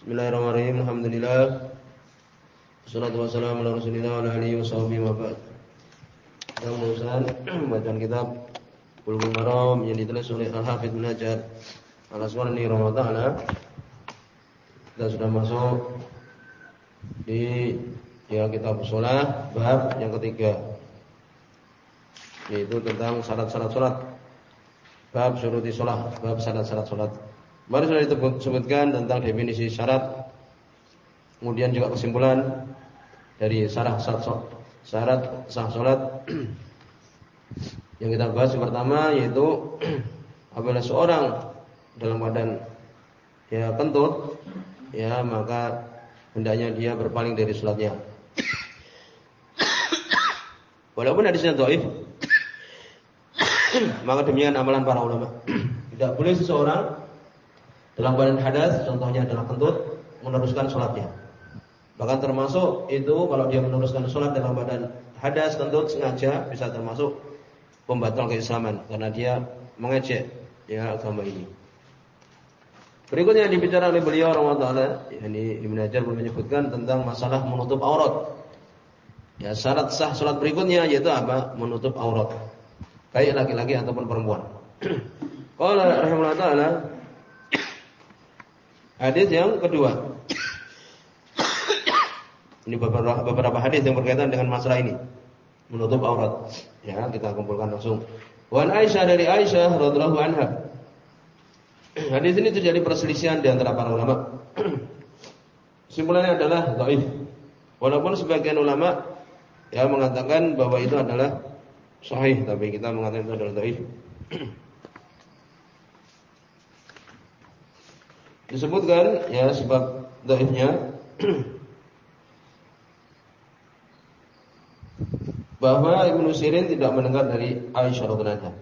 Bismillahirrahmanirrahim. Alhamdulillah. Wassalatu wassalamu ala Rasulillah wa alihi washabihi wa ba'd. Kita meneruskan bacaan kitab Bulughul Maram yang ditulis oleh Al-Hafidz Ibnu Hajar Al-Asqalani rahimahullah Kita sudah masuk di ya kitab shalah bab yang ketiga yaitu tentang syarat-syarat salat. Bab syuruti shalah, bab syarat-syarat salat. Baru sudah disebutkan tentang definisi syarat Kemudian juga kesimpulan dari syarat syarat syarat sah salat yang kita bahas yang pertama yaitu apabila seorang dalam keadaan ya kentut ya maka hendaknya dia berpaling dari salatnya. Walaupun hadisnya dhaif maka demikian amalan para ulama. Tidak boleh seseorang dalam keadaan hadas contohnya adalah kentut meneruskan salatnya. Bahkan termasuk itu kalau dia meneruskan sholat dalam badan hadas tentu sengaja bisa termasuk pembatal keislaman karena dia mengejek ya agama ini. Berikutnya yang dibicarakan oleh beliau taala yakni Ibnu Hajar menyebutkan tentang masalah menutup aurat. Ya syarat sah sholat berikutnya yaitu apa? Menutup aurat. Baik laki-laki ataupun perempuan. Qala rahimahullah taala Hadis yang kedua ini beberapa, beberapa hadis yang berkaitan dengan masalah ini. Menutup aurat. Ya, kita kumpulkan langsung. Wan Aisyah dari Aisyah radhiyallahu anha. Hadis ini terjadi perselisihan di antara para ulama. Simpulannya adalah dhaif. Walaupun sebagian ulama ya mengatakan bahwa itu adalah sahih, tapi kita mengatakan itu adalah dhaif. Disebutkan ya sebab dhaifnya bahwa Ibnu Sirin tidak mendengar dari Aisyah radhiyallahu anha.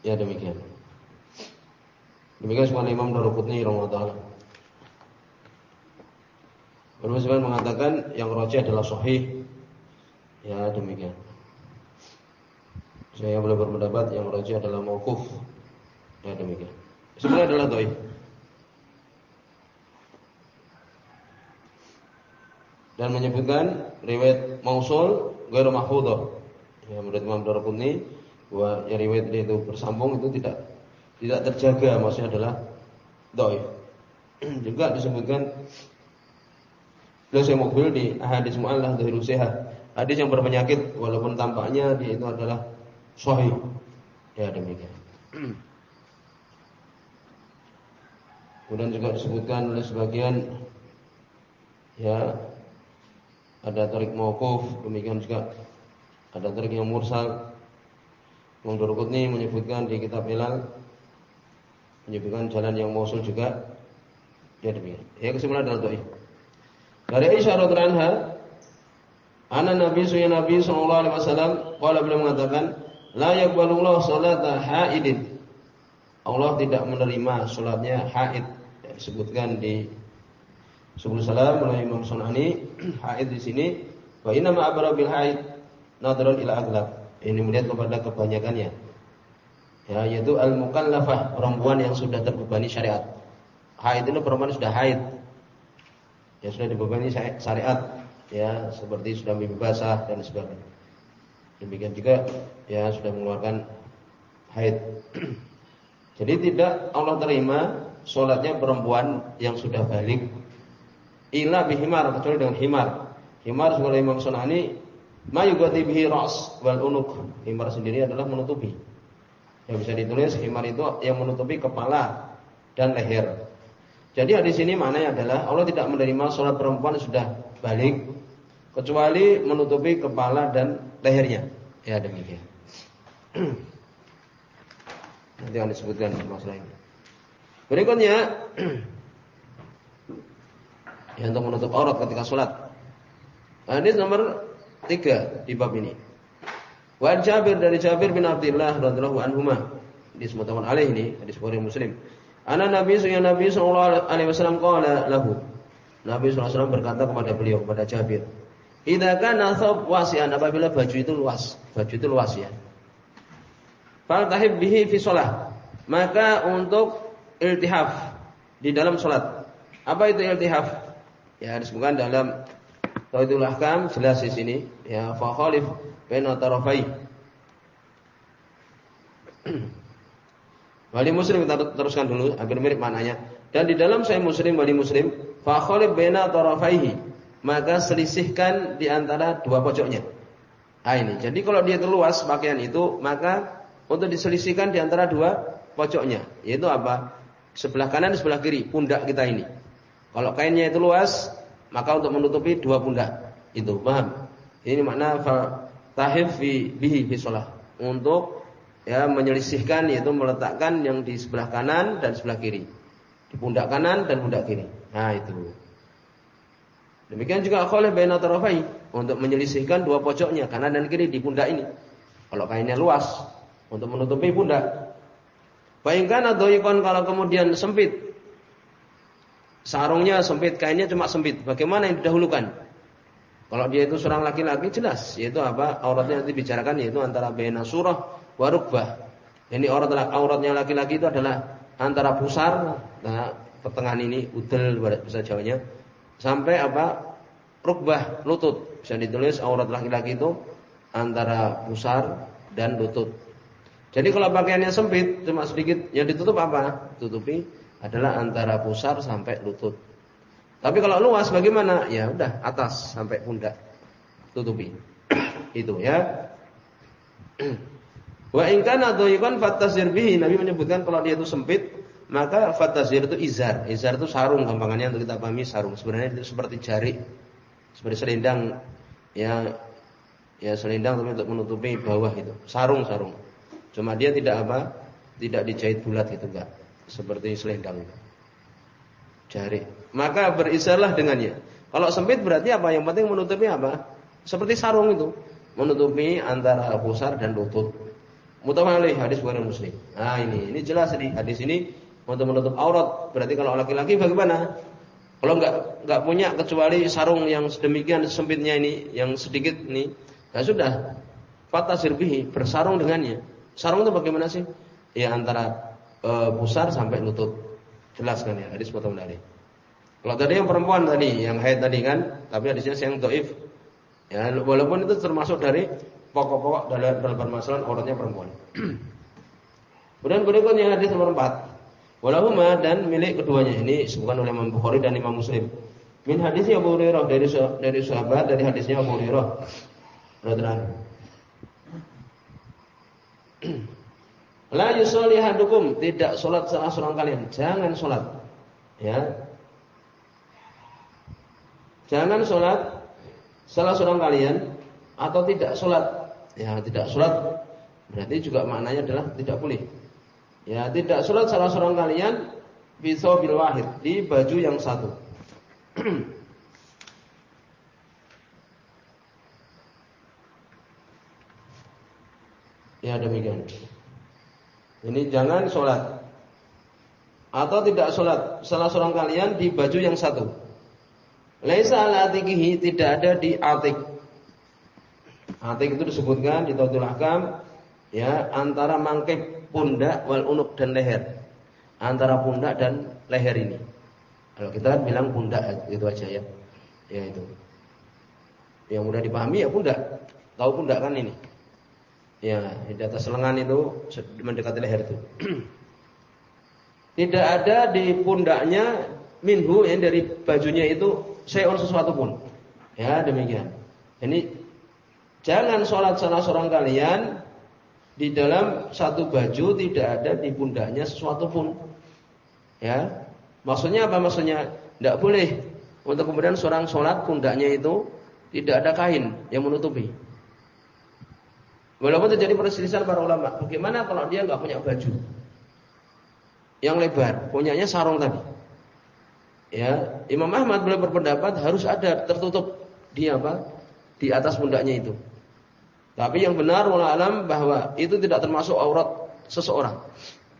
Ya demikian. Demikian semua Imam Daruqutni rahimahullah taala. mengatakan yang rajih adalah sahih. Ya demikian. Saya boleh berpendapat yang rajih adalah mauquf. Ya demikian. Sebenarnya adalah dhaif. Dan menyebutkan riwayat mausul ghairu mahfudhah. Ya menurut Imam Darqutni bahwa yang riwayat itu bersambung itu tidak tidak terjaga maksudnya adalah dhaif. Juga disebutkan saya mobil di hadis mu'allah dari sehat. Hadis yang berpenyakit walaupun tampaknya dia itu adalah sahih. Ya demikian. Kemudian juga disebutkan oleh sebagian ya ada tarik mauquf, demikian juga ada tarik yang mursal. Imam Durqutni menyebutkan di kitab Hilal menyebutkan jalan yang mausul juga. Ya demikian. Ya kesimpulan adalah dhaif. Dari Aisyah radhiyallahu anha, Ana Nabi suya Nabi sallallahu alaihi wasallam qala beliau mengatakan, la yaqbalullahu salata haidin. Allah tidak menerima salatnya haid. Disebutkan di Subul salam oleh Imam Sunani haid di sini wa inna ma abara bil haid nadrun ila aglab. Ini melihat kepada kebanyakannya. Ya, yaitu al mukallafah, perempuan yang sudah terbebani syariat. Haid itu perempuan sudah haid. Ya sudah dibebani syariat, ya seperti sudah mimpi basah dan sebagainya. Demikian juga ya sudah mengeluarkan haid. Jadi tidak Allah terima sholatnya perempuan yang sudah balik illa bihimar kecuali dengan himar. Himar sebagai Imam Sunani ma yugati bihi ras wal unuk. Himar sendiri adalah menutupi. Yang bisa ditulis himar itu yang menutupi kepala dan leher. Jadi di sini maknanya adalah Allah tidak menerima sholat perempuan sudah balik kecuali menutupi kepala dan lehernya. Ya demikian. Nanti akan disebutkan masalah ini. Berikutnya ya, untuk menutup aurat ketika sholat. Hadis nomor tiga di bab ini. Wa Jabir dari Jabir bin Abdullah radhiyallahu anhu di semutaman alaih ini hadis Bukhari Muslim. Ana Nabi sallallahu Nabi sallallahu alaihi wasallam qala lahu. Nabi SAW berkata kepada beliau kepada Jabir, "Idza kana wasi'an apabila baju itu luas, baju itu luas ya. Faltahib bihi fi shalah. Maka untuk iltihaf di dalam salat Apa itu iltihaf? Ya disebutkan dalam Tauhidul Ahkam jelas di sini ya fa khalif baina tarafai. Wali Muslim kita teruskan dulu agar mirip maknanya. Dan di dalam saya Muslim wali Muslim fa khalif baina tarafaihi. Maka selisihkan di antara dua pojoknya. Ah ini. Jadi kalau dia terluas pakaian itu, maka untuk diselisihkan di antara dua pojoknya, yaitu apa? Sebelah kanan, sebelah kiri, pundak kita ini. Kalau kainnya itu luas, maka untuk menutupi dua pundak. Itu, paham? Ini makna tahif fi bihi fi sholah. Untuk ya menyelisihkan yaitu meletakkan yang di sebelah kanan dan sebelah kiri. Di pundak kanan dan pundak kiri. Nah, itu. Demikian juga kholif baina tarafai untuk menyelisihkan dua pojoknya kanan dan kiri di pundak ini. Kalau kainnya luas untuk menutupi pundak. Bayangkan atau ikon kalau kemudian sempit sarungnya sempit, kainnya cuma sempit. Bagaimana yang didahulukan? Kalau dia itu seorang laki-laki jelas, yaitu apa? Auratnya nanti bicarakan yaitu antara baina surah wa rukbah. Ini aurat auratnya laki-laki itu adalah antara pusar, nah pertengahan ini udel bisa jawanya, sampai apa? Rukbah, lutut. Bisa ditulis aurat laki-laki itu antara pusar dan lutut. Jadi kalau pakaiannya sempit, cuma sedikit, yang ditutup apa? Tutupi adalah antara pusar sampai lutut. Tapi kalau luas bagaimana? Ya udah atas sampai pundak. Tutupi. Itu ya. Wa in kana dhayiqan fattasir bihi. Nabi menyebutkan kalau dia itu sempit, maka fattasir itu izar. Izar itu sarung gampangannya untuk kita pahami sarung. Sebenarnya itu seperti jari. Seperti selendang ya ya selendang tapi untuk menutupi bawah itu. Sarung-sarung. Cuma dia tidak apa? Tidak dijahit bulat gitu enggak seperti selendang. Jari. Maka berisarlah dengannya. Kalau sempit berarti apa? Yang penting menutupi apa? Seperti sarung itu, menutupi antara pusar dan lutut. Mutawalih hadis bukan muslim. Nah ini, ini jelas di hadis ini untuk menutup aurat. Berarti kalau laki-laki bagaimana? Kalau nggak nggak punya kecuali sarung yang sedemikian sempitnya ini, yang sedikit ini, ya sudah. Fatah sirbihi bersarung dengannya. Sarung itu bagaimana sih? Ya antara e, pusar sampai lutut. Jelas kan ya hadis potong dari. Kalau tadi yang perempuan tadi, yang haid tadi kan, tapi hadisnya yang doif. Ya, walaupun itu termasuk dari pokok-pokok dalam, permasalahan auratnya perempuan. Kemudian berikutnya hadis nomor 4. Walahuma dan milik keduanya ini disebutkan oleh Imam Bukhari dan Imam Muslim. Min hadis Abu Hurairah dari dari sahabat dari hadisnya Abu Hurairah radhiyallahu La yusolli hadukum, tidak sholat salah seorang kalian. Jangan sholat. Ya. Jangan sholat salah seorang kalian atau tidak sholat. Ya, tidak sholat berarti juga maknanya adalah tidak boleh. Ya, tidak sholat salah seorang kalian bisa bil wahid di baju yang satu. ya demikian. Ini jangan sholat atau tidak sholat salah seorang kalian di baju yang satu. Laisa ala atikihi tidak ada di atik. Atik itu disebutkan di Tauhidul Ahkam ya antara mangkep pundak wal unuk dan leher. Antara pundak dan leher ini. Kalau kita kan bilang pundak itu aja ya. Ya itu. Yang mudah dipahami ya pundak. Tahu pundak kan ini. Ya, di atas lengan itu mendekati leher itu. Tidak ada di pundaknya minhu yang dari bajunya itu seon sesuatu pun. Ya, demikian. Ini jangan sholat salah seorang kalian di dalam satu baju tidak ada di pundaknya sesuatu pun. Ya. Maksudnya apa maksudnya? Tidak boleh untuk kemudian seorang sholat pundaknya itu tidak ada kain yang menutupi. Walaupun terjadi perselisihan para ulama, bagaimana kalau dia nggak punya baju yang lebar, punyanya sarung tadi? Ya, Imam Ahmad boleh berpendapat harus ada tertutup di apa? Di atas pundaknya itu. Tapi yang benar wala alam bahwa itu tidak termasuk aurat seseorang.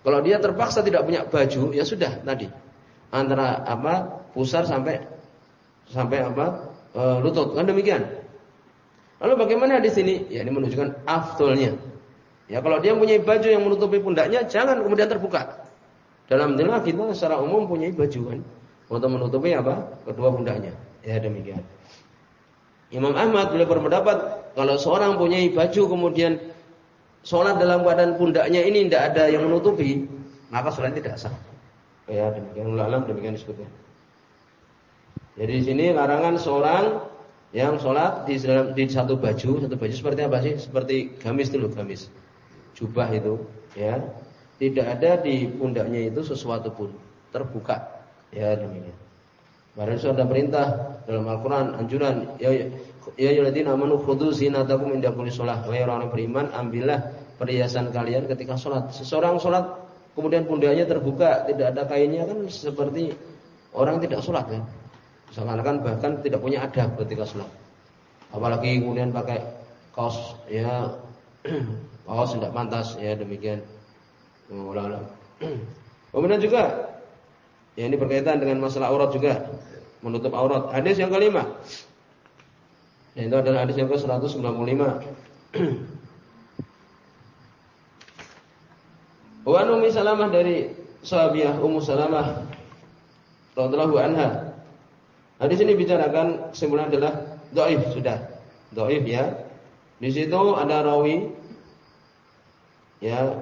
Kalau dia terpaksa tidak punya baju, ya sudah tadi. Antara apa? pusar sampai sampai apa? E, lutut. Kan demikian. Lalu bagaimana di sini? Ya ini menunjukkan afdolnya. Ya kalau dia punya baju yang menutupi pundaknya, jangan kemudian terbuka. Dalam dunia kita secara umum punya baju kan. untuk menutupi apa? Kedua pundaknya. Ya demikian. Imam Ahmad beliau berpendapat kalau seorang punya baju kemudian sholat dalam keadaan pundaknya ini tidak ada yang menutupi, maka sholat tidak sah. Ya demikian ulama demikian disebutkan. Jadi di sini larangan seorang yang sholat di, di satu baju, satu baju seperti apa sih? Seperti gamis dulu gamis, jubah itu, ya. Tidak ada di pundaknya itu sesuatu pun terbuka, ya demikian. Padahal ada perintah dalam Al-Quran anjuran ya ya yuladina amanu khudu zinatakum inda kulli shalah. Wahai orang beriman, ambillah perhiasan kalian ketika sholat. Seseorang sholat kemudian pundaknya terbuka, tidak ada kainnya kan seperti orang tidak sholat kan. Seakan-akan bahkan tidak punya adab ketika sholat. Apalagi kemudian pakai kaos ya kaos tidak pantas ya demikian. Ulama. Kemudian juga Ya, ini berkaitan dengan masalah aurat juga, menutup aurat. Hadis yang kelima. Dan itu adalah hadis yang ke-195. Wa Ummi Salamah dari sahabiah Ummu Salamah radhiyallahu anha. Hadis ini bicarakan kesimpulan adalah dhaif sudah. Dhaif ya. Di situ ada rawi ya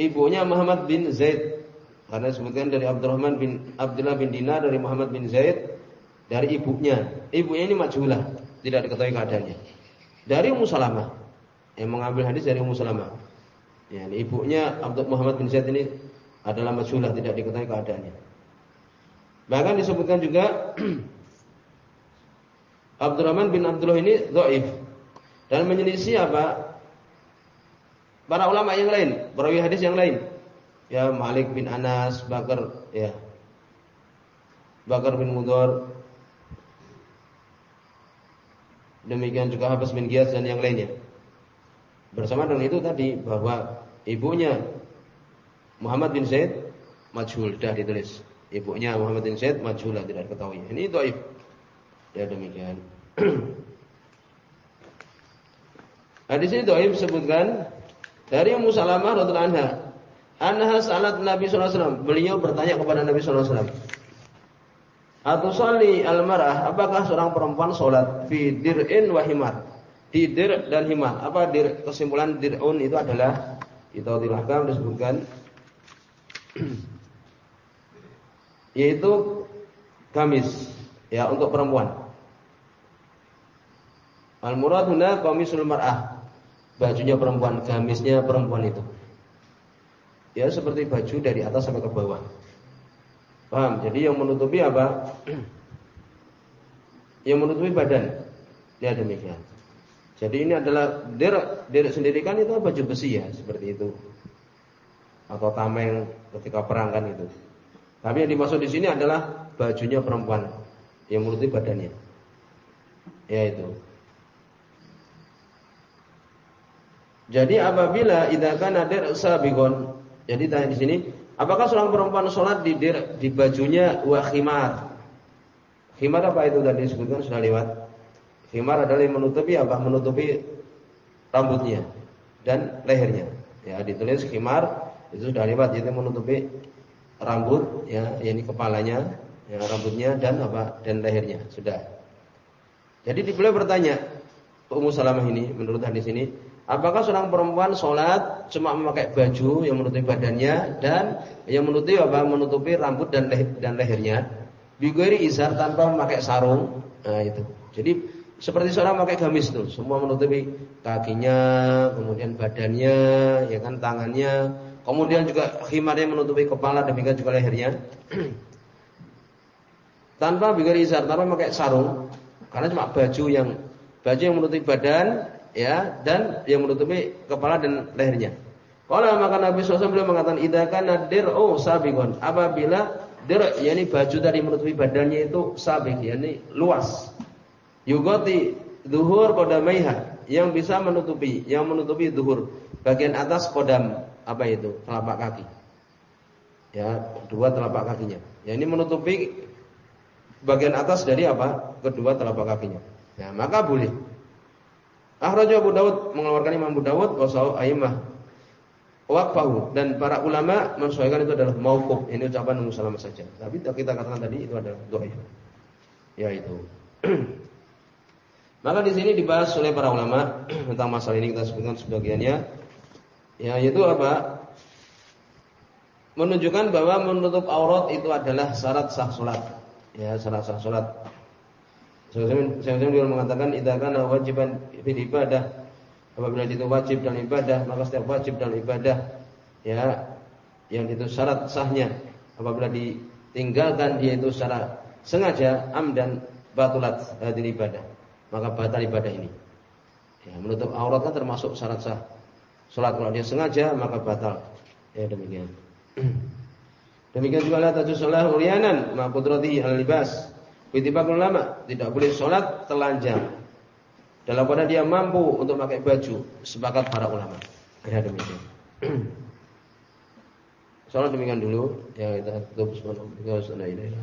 ibunya Muhammad bin Zaid karena disebutkan dari Abdurrahman bin Abdullah bin Dinar dari Muhammad bin Zaid dari ibunya. Ibunya ini majhulah, tidak diketahui keadaannya. Dari Ummu Salamah yang mengambil hadis dari Ummu Salamah. Ya, ibunya Abdul Muhammad bin Zaid ini adalah majhulah, tidak diketahui keadaannya. Bahkan disebutkan juga Abdurrahman bin Abdullah ini dhaif dan menyelisih apa? Para ulama yang lain, perawi hadis yang lain ya Malik bin Anas, Bakar ya. Bakar bin Mudor. Demikian juga Habas bin Giyas dan yang lainnya. Bersama dengan itu tadi bahwa ibunya Muhammad bin Zaid majhul dah ditulis. Ibunya Muhammad bin Zaid majhul tidak diketahui. Ini dhaif. Ya demikian. Hadis ini dhaif sebutkan dari Ummu Salamah radhiyallahu anha Anha salat Nabi sallallahu alaihi wasallam. Beliau bertanya kepada Nabi sallallahu alaihi wasallam. Atusali al-mar'ah, apakah seorang perempuan salat fi dir'in wa himar? Di dir dan himar. Apa dir kesimpulan dir'un itu adalah itu dilahkan disebutkan yaitu gamis ya untuk perempuan. Al murad qamisul mar'ah. Bajunya perempuan, gamisnya perempuan itu. Ya seperti baju dari atas sampai ke bawah. Paham? Jadi yang menutupi apa? yang menutupi badan. Ya demikian. Jadi ini adalah derek, derek sendiri kan itu baju besi ya, seperti itu. Atau tameng ketika perang kan itu. Tapi yang dimaksud di sini adalah bajunya perempuan yang menutupi badannya. Ya itu. Jadi apabila idakan ada sabigon jadi tanya di sini, apakah seorang perempuan sholat di dir, di bajunya wa khimar? Khimar apa itu tadi disebutkan sudah lewat. Khimar adalah yang menutupi apa? Menutupi rambutnya dan lehernya. Ya, ditulis khimar itu sudah lewat jadi menutupi rambut ya, ini kepalanya, ya, rambutnya dan apa? dan lehernya. Sudah. Jadi beliau bertanya, Ummu Salamah ini menurut hadis ini, Apakah seorang perempuan sholat cuma memakai baju yang menutupi badannya dan yang menutupi apa? Menutupi rambut dan leher, dan lehernya. Bigori izar tanpa memakai sarung. Nah itu. Jadi seperti seorang memakai gamis tuh, semua menutupi kakinya, kemudian badannya, ya kan tangannya, kemudian juga khimarnya menutupi kepala demikian juga lehernya. tanpa bigori izar, tanpa memakai sarung, karena cuma baju yang baju yang menutupi badan ya dan yang menutupi kepala dan lehernya. Kalau maka Nabi SAW beliau mengatakan idakan nadir oh sabiqun apabila dir yakni baju dari menutupi badannya itu sabik yakni luas. Yugoti duhur kodamaiha yang bisa menutupi yang menutupi duhur bagian atas kodam apa itu telapak kaki. Ya, dua telapak kakinya. Ya ini menutupi bagian atas dari apa? Kedua telapak kakinya. Ya, maka boleh. Akhrajah Abu Dawud mengeluarkan Imam Abu Dawud wa sahu aimah waqfahu dan para ulama mensesuaikan itu adalah mauquf. Ini ucapan Ummu Salamah saja. Tapi kita katakan tadi itu adalah dhaif. Ya itu. Maka di sini dibahas oleh para ulama tentang masalah ini kita sebutkan sebagiannya. Ya, yaitu apa? Menunjukkan bahwa menutup aurat itu adalah syarat sah salat. Ya, syarat sah salat. Saya juga mengatakan idza kana wajiban fil ibadah apabila itu wajib dalam ibadah maka setiap wajib dalam ibadah ya yang itu syarat sahnya apabila ditinggalkan dia itu secara sengaja amdan batulat hadil ibadah maka batal ibadah ini ya, menutup aurat kan termasuk syarat sah salat kalau dia sengaja maka batal ya demikian demikian juga la tajuz salat uryanan ma qudratihi al libas Ittifaq ulama tidak boleh sholat telanjang dalam keadaan dia mampu untuk pakai baju. Sepakat para ulama. Ya demikian. Sholat demikian dulu. Ya kita tutup sudah ini.